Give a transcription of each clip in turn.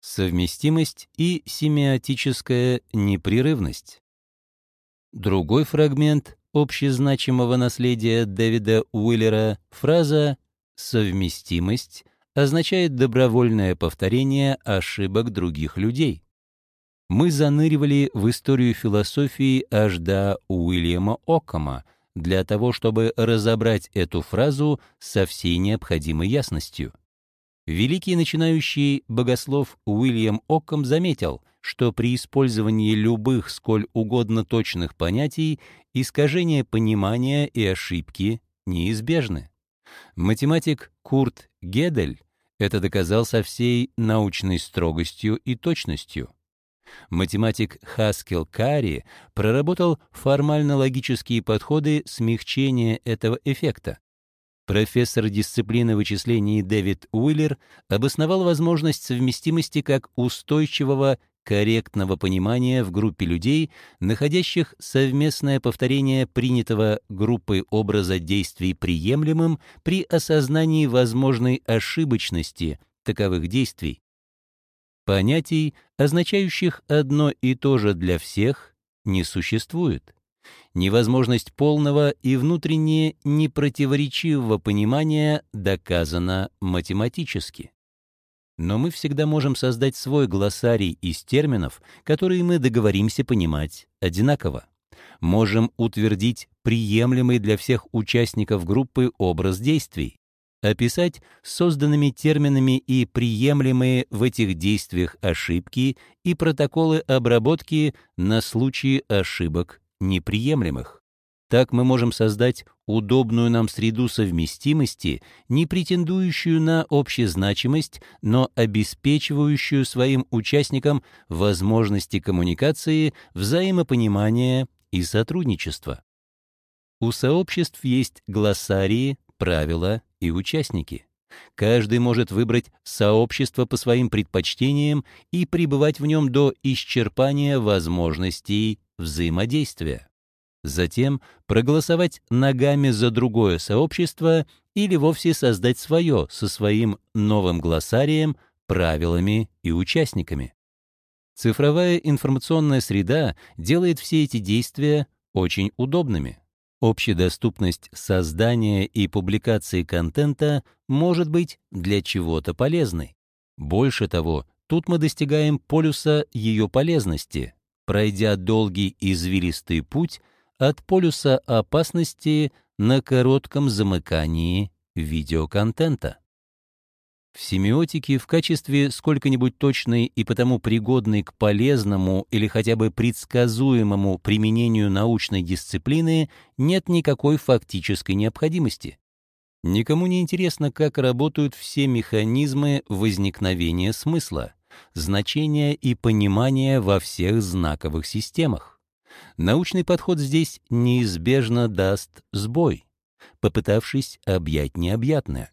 совместимость и семиотическая непрерывность. Другой фрагмент общезначимого наследия Дэвида Уиллера, фраза «совместимость» означает добровольное повторение ошибок других людей. Мы заныривали в историю философии аж до Уильяма Оккама для того, чтобы разобрать эту фразу со всей необходимой ясностью. Великий начинающий богослов Уильям Оккам заметил, что при использовании любых сколь угодно точных понятий искажения понимания и ошибки неизбежны. Математик Курт Гедель это доказал со всей научной строгостью и точностью. Математик Хаскел Карри проработал формально-логические подходы смягчения этого эффекта. Профессор дисциплины вычислений Дэвид Уиллер обосновал возможность совместимости как устойчивого корректного понимания в группе людей, находящих совместное повторение принятого группой образа действий приемлемым при осознании возможной ошибочности таковых действий. Понятий, означающих одно и то же для всех, не существует невозможность полного и внутренне непротиворечивого понимания доказана математически. Но мы всегда можем создать свой глоссарий из терминов, которые мы договоримся понимать одинаково. Можем утвердить приемлемый для всех участников группы образ действий, описать созданными терминами и приемлемые в этих действиях ошибки и протоколы обработки на случай ошибок неприемлемых. Так мы можем создать удобную нам среду совместимости, не претендующую на общезначимость, но обеспечивающую своим участникам возможности коммуникации, взаимопонимания и сотрудничества. У сообществ есть глоссарии, правила и участники. Каждый может выбрать сообщество по своим предпочтениям и пребывать в нем до исчерпания возможностей взаимодействия. Затем проголосовать ногами за другое сообщество или вовсе создать свое со своим новым глоссарием, правилами и участниками. Цифровая информационная среда делает все эти действия очень удобными. Общедоступность создания и публикации контента может быть для чего-то полезной. Больше того, тут мы достигаем полюса ее полезности, пройдя долгий извилистый путь от полюса опасности на коротком замыкании видеоконтента. В семиотике в качестве сколько-нибудь точной и потому пригодной к полезному или хотя бы предсказуемому применению научной дисциплины нет никакой фактической необходимости. Никому не интересно, как работают все механизмы возникновения смысла значения и понимания во всех знаковых системах. Научный подход здесь неизбежно даст сбой, попытавшись объять необъятное.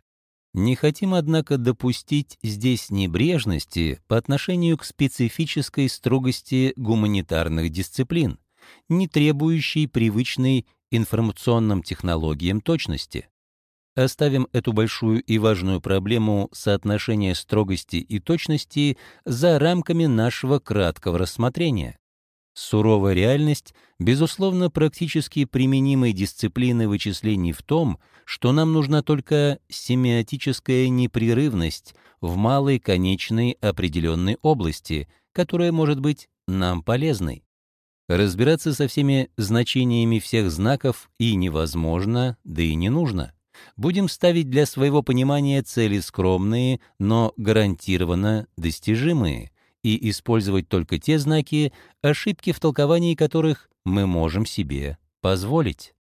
Не хотим, однако, допустить здесь небрежности по отношению к специфической строгости гуманитарных дисциплин, не требующей привычной информационным технологиям точности. Оставим эту большую и важную проблему соотношения строгости и точности за рамками нашего краткого рассмотрения. Суровая реальность, безусловно, практически применимой дисциплины вычислений в том, что нам нужна только семиотическая непрерывность в малой конечной определенной области, которая может быть нам полезной. Разбираться со всеми значениями всех знаков и невозможно, да и не нужно. Будем ставить для своего понимания цели скромные, но гарантированно достижимые, и использовать только те знаки, ошибки в толковании которых мы можем себе позволить.